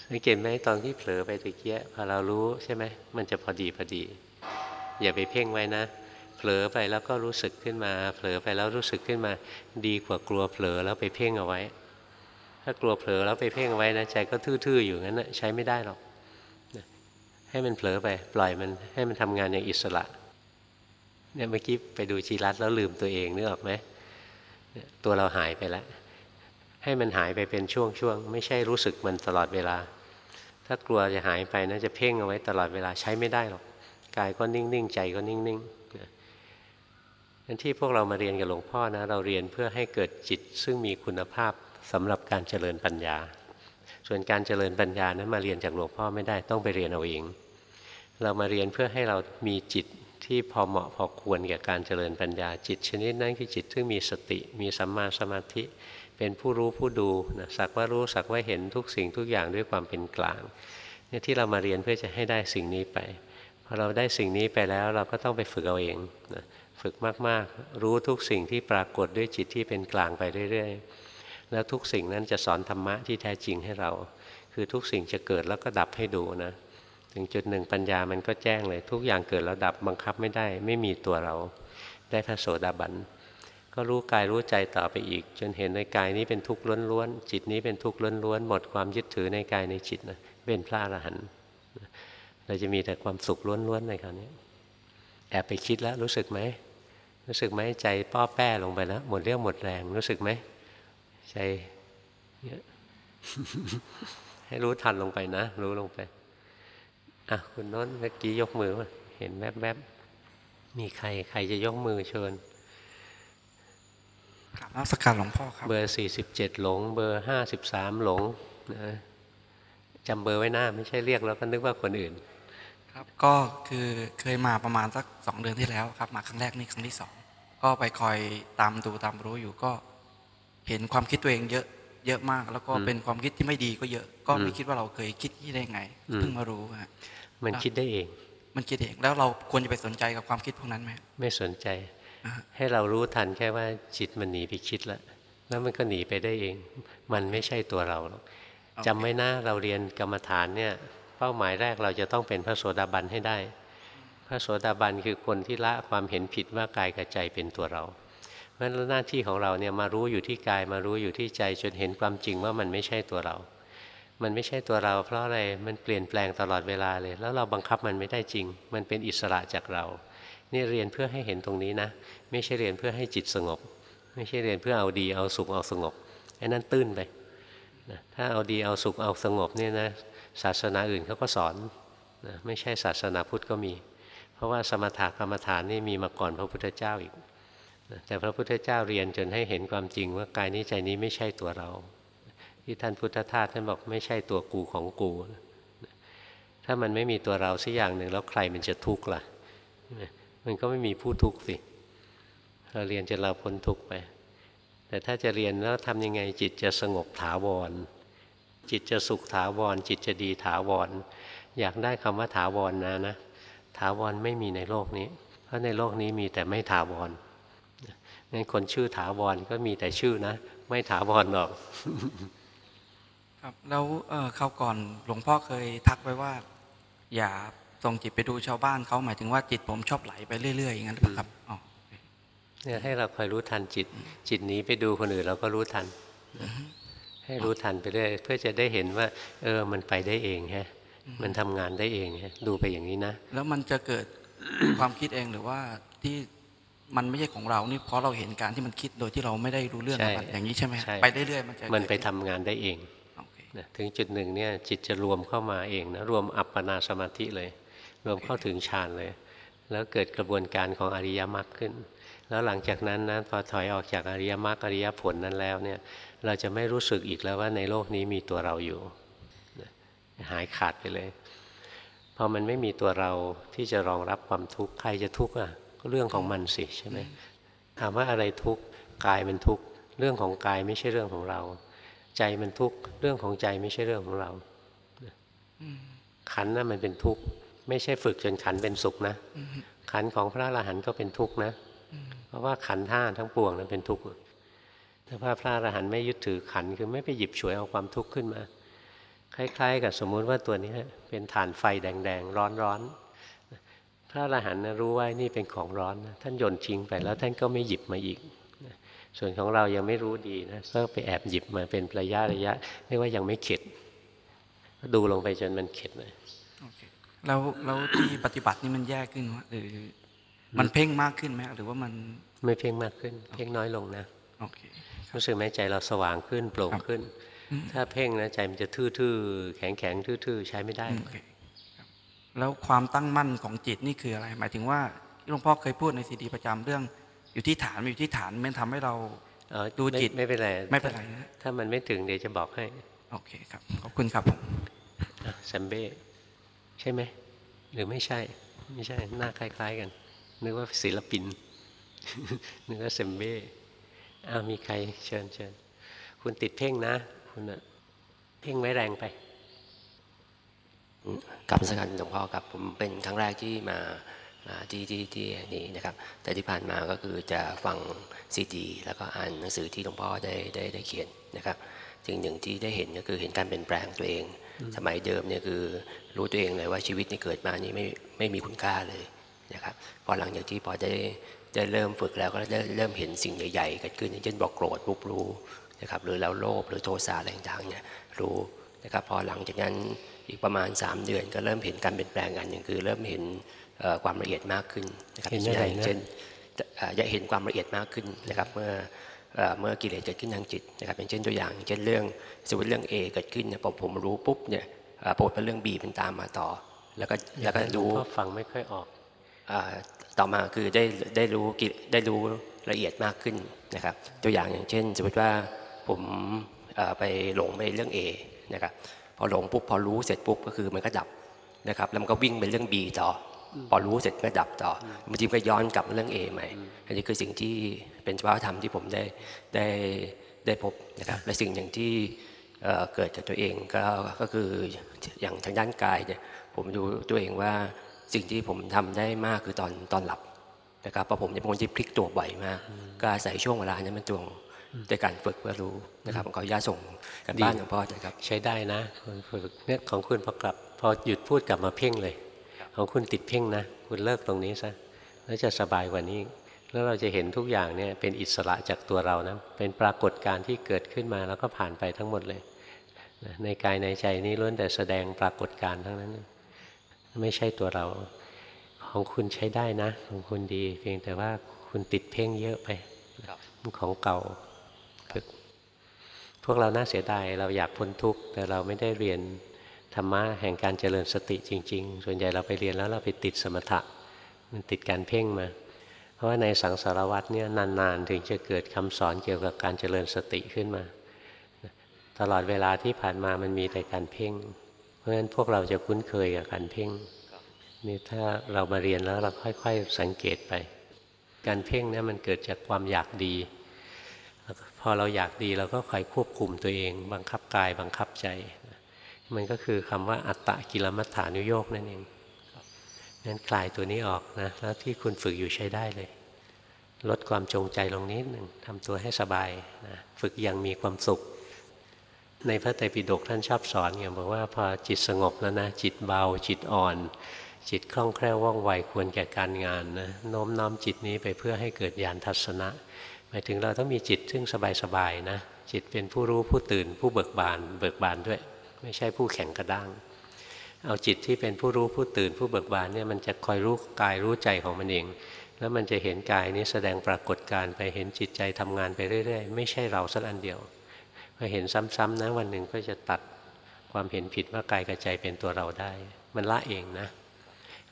สังเกตไหมตอนที่เผลอไปตะเกียพอเรารู้ใช่ไหมมันจะพอดีพอดี อย่าไปเพ่งไว้นะ เผลอไปแล้วก็รู้สึกขึ้นมา เผลอไปแล้วรู้สึกขึ้นมา ดีกว่ากลัวเผลอแล้วไปเพ่งเอาไว้ ถ้ากลัวเผลอแล้วไปเพ่งเอาไว้นะใจก็ทื่อๆอยู่งั้นนะใช้ไม่ได้หรอกให้มันเผลอไปปล่อยมันให้มันทำงานอย่างอิสระเนี่ยเมื่อกี้ไปดูจีรัตแล้วลืมตัวเองนึกออกไหม ตัวเราหายไปแล้ว ให้มันหายไปเป็นช่วงๆ ไม่ใช่รู้สึกมันตลอดเวลา ถ้ากลัวจะหายไปนะจะเพ่งเอาไว้ตลอดเวลาใช้ไม่ได้หรอก กายก็นิ่งๆ ใจก็นิ่งๆนั่นที่พวกเรามาเรียนกับหลวงพ่อนะ เราเรียนเพื่อให้เกิดจิตซึ่งมีคุณภาพสำหรับการเจริญปัญญา ส่วนการเจริญปัญญานั้นมาเรียนจากหลวงพ่อไม่ได้ต้องไปเรียนเอาเอง เรามาเรียนเพื่อให้เรามีจิต ที่พอเหมาะพอควรแก่การเจริญปัญญาจิตชนิดนั้นคือจิตที่มีสติมีสัมมาสมาธิ เป็นผู้รู้ผู้ดูนะสักว่ารู้สักว่าเห็นทุกสิ่งทุกอย่างด้วยความเป็นกลางเนี่ยที่เรามาเรียนเพื่อจะให้ได้สิ่งนี้ไปพอเราได้สิ่งนี้ไปแล้วเราก็ต้องไปฝึกเอาเองนะฝึกมากๆ รู้ทุกสิ่งที่ปรากฏด้วยจิตที่เป็นกลางไปเรื่อยๆ แล้วทุกสิ่งนั้นจะสอนธรรมะที่แท้จริงให้เรา คือทุกสิ่งจะเกิดแล้วก็ดับให้ดูนะ ถึงจุดหนึ่งปัญญามันก็แจ้งเลย ทุกอย่างเกิดแล้วดับบังคับไม่ได้ ไม่มีตัวเราได้พระโสดาบันก็รู้กายรู้ใจต่อไปอีก จนเห็นในกายนี้เป็นทุกข์ล้วนๆจิตนี้เป็นทุกข์ล้วนๆหมดความยึดถือในกายในจิตนะเป็นพระอรหันต์เราจะมีแต่ความสุขล้วนๆในคราวนี้แอบไปคิดแล้วรู้สึกไหมรู้สึกไหมใจป้อแป้ลงไปแล้วหมดเรี่ยวหมดแรงรู้สึกไหมใจเนี่ยให้รู้ทันลงไปนะ รู้ลงไป อะคุณโน้นเมื่อกี้ยกมือมาเห็นแวบๆมีใคร ใครจะยกมือเชิญกราบนมัสการหลวงพ่อครับ เบอร์สี่สิบเจ็ดหลง เบอร์ห้าสิบสามหลงนะจำเบอร์ไว้หน้าไม่ใช่เรียกแล้วก็นึกว่าคนอื่น ครับก็คือเคยมาประมาณสักสองเดือนที่แล้วครับ มาครั้งแรกนี่ครั้งที่สองก็ไปคอยตามดูตามรู้อยู่ก็ เห็นความคิดตัวเองเยอะเยอะมาก แล้วก็อืมเป็นความคิดที่ไม่ดีก็เยอะ ก็ไม่อืมคิดว่าเราเคยคิดที่ได้ไงอืมเพิ่งมารู้ฮะ มันคิดได้เอง มันคิดเองแล้วเราควรจะไปสนใจกับความคิดพวกนั้นไหมไม่สนใจอ่าให้เรารู้ทันแค่ว่าจิตมันหนีไปคิดแล้วแล้วมันก็หนีไปได้เอง มันไม่ใช่ตัวเราหรอกจำไว้นะเราเรียนกรรมฐานเนี่ย เป้าหมายแรกเราจะต้องเป็นพระโสดาบันให้ได้ พระโสดาบันคือคนที่ละความเห็นผิดว่ากายกับใจเป็นตัวเราเพราะฉะนั้นหน้าที่ของเราเนี่ยมารู้อยู่ที่กายมารู้อยู่ที่ใจจนเห็นความจริงว่ามันไม่ใช่ตัวเรา มันไม่ใช่ตัวเรา เพราะอะไรมันเปลี่ยนแปลงตลอดเวลาเลย แล้วเราบังคับมันไม่ได้จริง มันเป็นอิสระจากเรา นี่เรียนเพื่อให้เห็นตรงนี้นะ ไม่ใช่เรียนเพื่อให้จิตสงบ ไม่ใช่เรียนเพื่อเอาดีเอาสุขเอาสงบไอ้นั่นตื้นไปนะถ้าเอาดีเอาสุขเอาสงบเนี่ยนะศาสนาอื่นเขาก็สอนนะไม่ใช่ศาสนาพุทธก็มี เพราะว่าสมถกรรมฐานนี่มีมาก่อนพระพุทธเจ้าอีกนะแต่พระพุทธเจ้าเรียนจนให้เห็นความจริงว่ากายนี้ใจนี้ไม่ใช่ตัวเรา ที่ท่านพุทธทาสท่านบอกไม่ใช่ตัวกูของกู ถ้ามันไม่มีตัวเราสักอย่างหนึ่งแล้วใครมันจะทุกข์ล่ะ มันก็ไม่มีผู้ทุกข์สิ เราเรียนจนเราพ้นทุกข์ไป แต่ถ้าจะเรียนแล้วทำยังไงจิตจะสงบถาวร จิตจะสุขถาวร จิตจะดีถาวร อยากได้คำว่าถาวรนะนะ ถาวรไม่มีในโลกนี้ เพราะในโลกนี้มีแต่ไม่ถาวรงั้นคนชื่อถาวรก็มีแต่ชื่อนะ ไม่ถาวรหรอก ครับแล้วเอ่อคราวก่อนหลวงพ่อเคยทักไว้ว่า อย่าส่งจิตไปดูชาวบ้านเขาหมายถึงว่าจิตผมชอบไหลไปเรื่อยๆอย่างนั้นหรือเปล่าครับอ๋อเนี่ยให้เราคอยรู้ทันจิต จิตหนี้ไปดูคนอื่นเราก็รู้ทัน ให้รู้ทันไปเรื่อยเพื่อจะได้เห็นว่า เออมันไปได้เองฮะมันทำงานได้เองฮะดูไปอย่างนี้นะ แล้วมันจะเกิดความคิดเองหรือว่าที่มันไม่ใช่ของเรานี่เพราะเราเห็นการที่มันคิดโดยที่เราไม่ได้รู้เรื่องใช่มันอย่างนี้ใช่ไหมใช่ไปเรื่อยๆมันจะมันไปเกิดทำงานได้เอง นะถึงจุดหนึ่งเนี่ยจิตจะรวมเข้ามาเองนะรวมอัปปนาสมาธิเลย รวมเข้าถึงฌานเลย แล้วเกิดกระบวนการของอริยมรรคขึ้น แล้วหลังจากนั้นนะพอถอยออกจากอริยมรรคอริยผลนั้นแล้วเนี่ยเราจะไม่รู้สึกอีกแล้วว่าในโลกนี้มีตัวเราอยู่หายขาดไปเลยพอมันไม่มีตัวเราที่จะรองรับความทุกข์ใครจะทุกข์อะก็เรื่องของมันสิใช่ไหมถามว่าอะไรทุกข์กายมันทุกข์เรื่องของกายไม่ใช่เรื่องของเรา ใจมันทุกข์เรื่องของใจไม่ใช่เรื่องของเราขันธ์น่ะมันเป็นทุกข์ไม่ใช่ฝึกจนขันเป็นสุขนะขันของพระอรหันต์ก็เป็นทุกข์นะเพราะว่าขันท่าทั้งปวงนั้นเป็นทุกข์แต่ว่าพระอรหันต์ไม่ยึดถือขันคือไม่ไปหยิบฉวยเอาความทุกข์ขึ้นมา คล้าย ๆ กับสมมุติว่าตัวนี้เป็นฐานไฟแดงๆร้อนๆพระอรหันต์นะรู้ว่านี่เป็นของร้อนนะท่านโยนทิ้งไปแล้วท่านก็ไม่หยิบมาอีก ส่วนของเรายังไม่รู้ดีนะก็ไปแอบหยิบมาเป็นระยะระยะเรียกว่ายังไม่เข็ดก็ดูลงไปจนมันเข็ดเลยแล้วแล้วที่ปฏิบัตินี่มันแย่ขึ้นวะหรือมันเพ่งมากขึ้นไหมหรือว่ามันไม่เพ่งมากขึ้น เพ่งน้อยลงนะโอเครู้สึกไหมใจเราสว่างขึ้นโปร่งขึ้นอืมถ้าเพ่งนะใจมันจะทื่อๆแข็งๆทื่อๆใช้ไม่ได้โอเคครับแล้วความตั้งมั่นของจิตนี่คืออะไร หมายถึงว่าที่หลวงพ่อเคยพูดในซีดีประจำเรื่อง อยู่ที่ฐานอยู่ที่ฐานมันทำให้เราเอ่อดูจิตไม่ไม่เป็นไรไม่เป็นไรนะถ้ามันไม่ถึงเดี๋ยวจะบอกให้ โอเคครับขอบคุณครับผมอะแซมเบ้ใช่ไหมหรือไม่ใช่ ไม่ใช่หน้าคล้าย ๆ กัน นึกว่าศิลปิน นึกว่าเซมเบ้อ้าวมีใครเชิญเชิญคุณติดเพ่งนะ คุณอะเพ่งไม่แรงไปกลับมาสักการหลวงพ่อครับผมเป็นครั้งแรกที่มา มาที่ที่ที่นี้นะครับ แต่ที่ผ่านมาก็คือจะฟังซีดีแล้วก็อ่านหนังสือที่หลวงพ่อได้ได้ได้เขียนนะครับสิ่งหนึ่งที่ได้เห็นก็คือเห็นการเปลี่ยนแปลงตัวเอง สมัยเดิมเนี่ยคือรู้ตัวเองเลยว่าชีวิตนี่เกิดมานี่ไม่ไม่มีคุณค่าเลยนะครับพอหลังจากที่พอได้ได้เริ่มฝึกแล้วก็ได้เริ่มเห็นสิ่งใหญ่ๆเกิดขึ้นอย่างเช่นบอกโกรธปุ๊บรู้นะครับหรือแล้วโลภหรือโทสะอะไรต่างๆเนี่ยรู้นะครับพอหลังจากนั้นอีกประมาณ 3 เดือนก็เริ่มเห็นการเปลี่ยนแปลงกันอย่างคือเริ่มเห็นเอ่อ ความละเอียดมากขึ้นนะครับเห็นอะไรนะอย่างเช่นเอ่อจะเห็นความละเอียดมากขึ้นนะครับเมื่อเอ่อเมื่อกิเลสเกิดขึ้นทางจิตนะครับอย่างเช่นตัวอย่างอย่างเช่นเรื่องสมมติเรื่อง A เกิดขึ้นเนี่ยพอผมรู้ปุ๊บเนี่ยเอ่อปรากฏว่าเรื่อง B เป็นตามมาต่อ แล้วก็แล้วก็รู้ก็ฟังไม่ค่อยออกอ่าต่อมาคือได้ได้รู้กิได้รู้ละเอียดมากขึ้นนะครับ ตัวอย่างอย่างเช่น สมมติว่าผมเอ่อไปหลงไปเรื่อง A นะครับพอหลงปุ๊บพอรู้เสร็จปุ๊บก็คือมันก็ดับนะครับแล้วมันก็วิ่งไปเรื่อง B ต่ออ พอรู้เสร็จก็ดับต่อบางทีก็ย้อนกลับมาเรื่อง A ใหม่ อันนี้คือสิ่งที่เป็นสภาวธรรมที่ผมได้ได้ได้พบนะครับและสิ่งอย่างที่เอ่อเกิดจากตัวเองก็ก็คืออย่างทางด้านกายเนี่ยผมดูตัวเองว่าสิ่งที่ผมทำได้มากคือตอนตอนหลับนะครับเพราะผมจะเป็นคนที่พลิกตัวบ่อยมาก ก็อาศัยช่วงเวลานั้นเป็นตัวในการฝึกเพื่อรู้นะครับผมขออนุญาตส่งกันบ้านหลวงพ่อนะครับ ใช้ได้นะคุณฝึกเนี่ยของคุณพอกลับพอหยุดพูดกลับมาเพ่งเลย ของคุณติดเพ่งนะ คุณเลิกตรงนี้ซะแล้วจะสบายกว่านี้ แล้วเราจะเห็นทุกอย่างเนี่ยเป็นอิสระจากตัวเรานะ เป็นปรากฏการณ์ที่เกิดขึ้นมาแล้วก็ผ่านไปทั้งหมดเลย ในกายในใจนี้ล้วนแต่แสดงปรากฏการณ์ทั้งนั้น ไม่ใช่ตัวเรา ของคุณใช้ได้นะ ของคุณดี เพียงแต่ว่าคุณติดเพ่งเยอะไปมันของเก่าฝึกพวกเราน่าเสียดายเราอยากพ้นทุกข์แต่เราไม่ได้เรียน รรมะแห่งการเจริญสติจริง ๆ ส่วนใหญ่เราไปเรียนแล้วเราไปติดสมถะ มันติดการเพ่งมา เพราะว่าในสังสารวัตรเนี่ยนานๆ ถึงจะเกิดคำสอนเกี่ยวกับการเจริญสติขึ้นมา ตลอดเวลาที่ผ่านมามันมีแต่การเพ่ง เพราะฉะนั้นพวกเราจะคุ้นเคยกับการเพ่งนี่ถ้าเรามาเรียนแล้วเราค่อย ๆ สังเกตไป การเพ่งเนี่ยมันเกิดจากความอยากดีพอเราอยากดีเราก็คอยควบคุมตัวเอง บังคับกายบังคับใจ มันก็คือคำว่าอัตตะกิลมัฏฐานุโยกนั่นเองงั้นคลายตัวนี้ออกนะแล้วที่คุณฝึกอยู่ใช้ได้เลย ลดความจงใจลงนิดหนึ่งทำตัวให้สบายนะฝึกอยังมีความสุข ในพระไตรปิฎกท่านชอบสอนอย่างบอกว่าพอจิตสงบแล้วนะ จิตเบา จิตอ่อน จิตคล่องแคล่วว่องไวควรแก่การงานนะโน้มน้อมจิตนี้ไปเพื่อให้เกิดญาณทัศนะหมายถึงเราต้องมีจิตซึ่งสบายๆนะจิตเป็นผู้รู้ผู้ตื่นผู้เบิกบานเบิกบานด้วย ไม่ใช่ผู้แข็งกระด้าง เอาจิตที่เป็นผู้รู้ผู้ตื่นผู้เบิกบานเนี่ยมันจะคอยรู้กายรู้ใจของมันเอง แล้วมันจะเห็นกายนี้แสดงปรากฏการ์ไปเห็นจิตใจทำงานไปเรื่อย ๆ ไม่ใช่เราสักอันเดียวพอเห็นซ้ำๆนะวันหนึ่งก็จะตัดความเห็นผิดว่ากายกับใจเป็นตัวเราได้ มันละเองนะ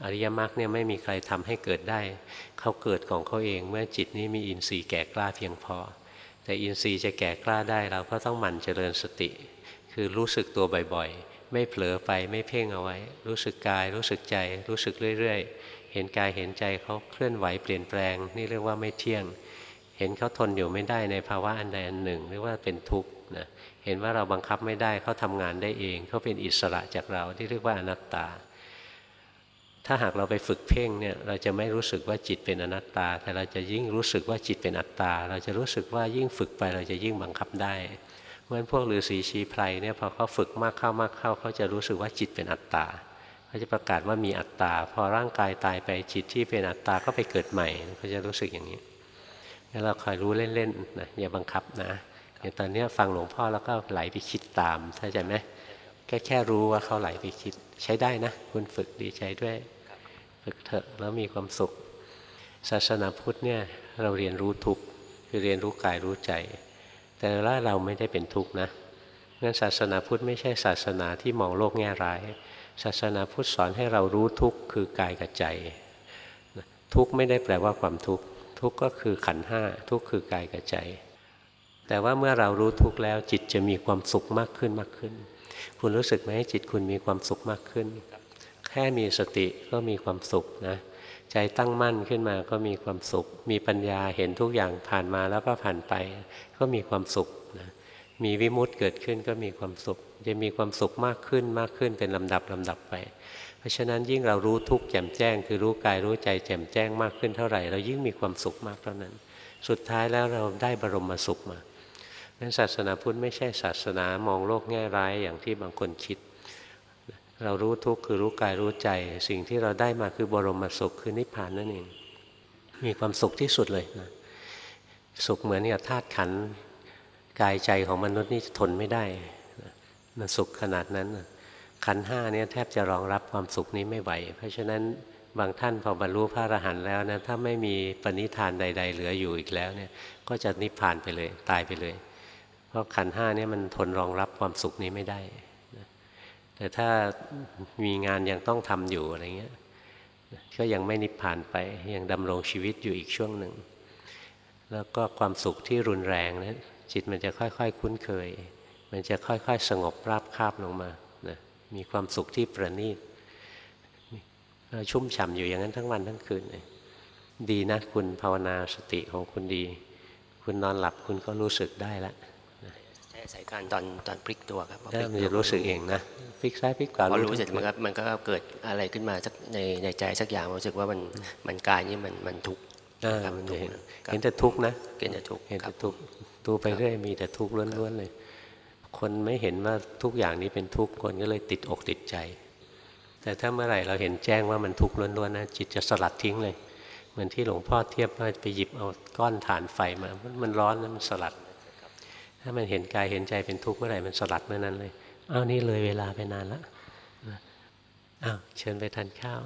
อริยมรรคเนี่ยไม่มีใครทำให้เกิดได้ เขาเกิดของเขาเองเมื่อจิตนี้มีอินทรีย์แก่กล้าเพียงพอ แต่อินทรีย์จะแก่กล้าได้เราก็ต้องหมั่นเจริญสติ คือรู้สึกตัวบ่อยๆ ไม่เผลอไปไม่เพ่งเอาไว้ รู้สึกกายรู้สึกใจ รู้สึกเรื่อยๆ เห็นกายเห็นใจเขาเคลื่อนไหวเปลี่ยนแปลง นี่เรียกว่าไม่เที่ยง เห็นเขาทนอยู่ไม่ได้ในภาวะอันใดอันหนึ่งเรียกว่าเป็นทุกข์นะเห็นว่าเราบังคับไม่ได้เขาทำงานได้เองเขาเป็นอิสระจากเราที่เรียกว่าอนัตตา ถ้าหากเราไปฝึกเพ่งเนี่ยเราจะไม่รู้สึกว่าจิตเป็นอนัตตา แต่เราจะยิ่งรู้สึกว่าจิตเป็นอัตตา เราจะรู้สึกว่ายิ่งฝึกไปเราจะยิ่งบังคับได้ เหมือนพวกฤาษีชีไพรเนี่ยพอเขาฝึกมากเข้ามากเข้าเขาจะรู้สึกว่าจิตเป็นอัตตาเขาจะประกาศว่ามีอัตตาพอร่างกายตายไปจิตที่เป็นอัตตาก็ไปเกิดใหม่เขาจะรู้สึกอย่างนี้งั้นเราคอยรู้เล่นๆนะอย่าบังคับนะอย่างตอนนี้ฟังหลวงพ่อแล้วก็ไหลไปคิดตามเข้าใจไหมแค่แค่รู้ว่าเขาไหลไปคิดใช้ได้นะ คุณฝึกดีใจด้วย ฝึกเถอะแล้วมีความสุข ศาสนาพุทธเนี่ยเราเรียนรู้ทุกคือเรียนรู้กายรู้ใจ แต่ละเราไม่ได้เป็นทุกข์นะงั้นศาสนาพุทธไม่ใช่ศาสนาที่มองโลกแง่ร้าย ศาสนาพุทธสอนให้เรารู้ทุกข์คือกายกับใจ ทุกข์ไม่ได้แปลว่าความทุกข์ ทุกข์ก็คือขันห้า ทุกข์คือกายกับใจ แต่ว่าเมื่อเรารู้ทุกข์แล้วจิตจะมีความสุขมากขึ้นมากขึ้น คุณรู้สึกไหมจิตคุณมีความสุขมากขึ้น แค่มีสติก็มีความสุขนะ ใจตั้งมั่นขึ้นมาก็มีความสุข มีปัญญาเห็นทุกอย่างผ่านมาแล้วก็ผ่านไป ก็มีความสุขนะมีวิมุตติเกิดขึ้นก็มีความสุข จะมีความสุขมากขึ้นมากขึ้นเป็นลำดับลำดับไป เพราะฉะนั้นยิ่งเรารู้ทุกข์แจ่มแจ้ง คือรู้กายรู้ใจแจ่มแจ้งมากขึ้นเท่าไหร่เรายิ่งมีความสุขมากเท่านั้น สุดท้ายแล้วเราได้บรมสุขมานั้นศาสนาพุทธไม่ใช่ศาสนามองโลกแง่ร้ายอย่างที่บางคนคิด เรารู้ทุกข์คือรู้กายรู้ใจ สิ่งที่เราได้มาคือบรมสุขคือนิพพานนั่นเอง มีความสุขที่สุดเลยนะสุขเหมือนกับธาตุขันกายใจของมนุษย์นี่ทนไม่ได้มันสุขขนาดนั้นขันห้าเนี่ยแทบจะรองรับความสุขนี้ไม่ไหว เพราะฉะนั้นบางท่านพอบรรลุพระอรหันต์แล้วนะถ้าไม่มีปณิธานใด ๆ เหลืออยู่อีกแล้วเนี่ยก็จะนิพพานไปเลยตายไปเลย เพราะขันห้าเนี่ยมันทนรองรับความสุขนี้ไม่ได้ แต่ถ้ามีงานยังต้องทำอยู่อะไรเงี้ยก็ยังไม่นิพพานไปยังดำรงชีวิตอยู่อีกช่วงหนึ่ง แล้วก็ความสุขที่รุนแรงนะจิตมันจะค่อยๆ คุ้นเคย มันจะค่อยๆ สงบราบคาบลงมานะมีความสุขที่ประณีตชุ่มฉ่ำอยู่อย่างนั้นทั้งวันทั้งคืนเลยดีนะคุณภาวนาสติของคุณดี คุณนอนหลับคุณก็รู้สึกได้แล้ว สายการตอนตอนพลิกตัวครับพอพถ้าลิกมันตัวจะรู้สึกเองนะพลิกซ้ายพลิกขวาพอรู้เสร็จทั้งมันก็มันก็เกิดอะไรขึ้นมาสักในในใจสักอย่างรู้สึกว่ามันมันกายนี่มันมันทุกข์อ่ามันจะเห็นเห็นแต่ทุกข์นะเห็นแต่ทุกข์เห็นแต่ทุกข์ดูไปเรื่อยมีแต่ทุกข์ล้วนๆเลย คนไม่เห็นว่าทุกอย่างนี้เป็นทุกข์คนก็เลยติดอกติดใจ แต่ถ้าเมื่อไหร่เราเห็นแจ้งว่ามันทุกข์ล้วนๆนะจิตจะสลัดทิ้งเลย เหมือนที่หลวงพ่อเทียบว่าไปหยิบเอาก้อนถ่านไฟมา มันร้อนแล้วมันสลัด ถ้ามันเห็นกายเห็นใจเป็นทุกข์เมื่อไหร่มันสลัดเมื่อนั้นเลยอ้าวนี่เลยเวลาไปนานละอ้าวเชิญไปทานข้าว